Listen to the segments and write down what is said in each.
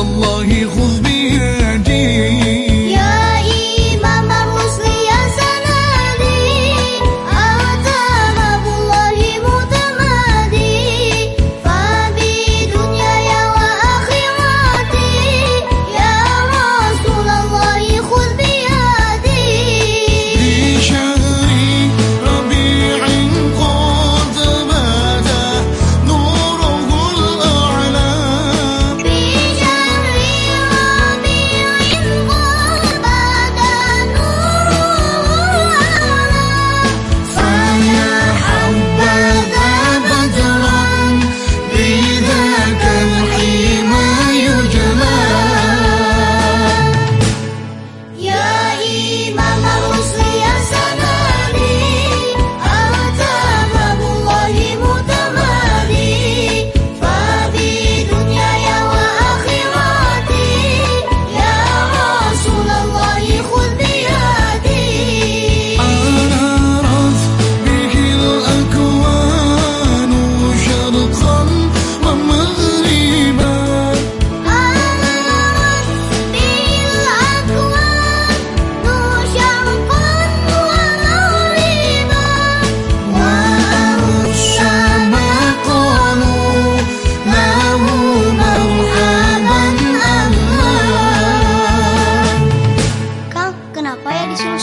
رسول الله خذ yang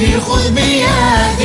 خذ بيدي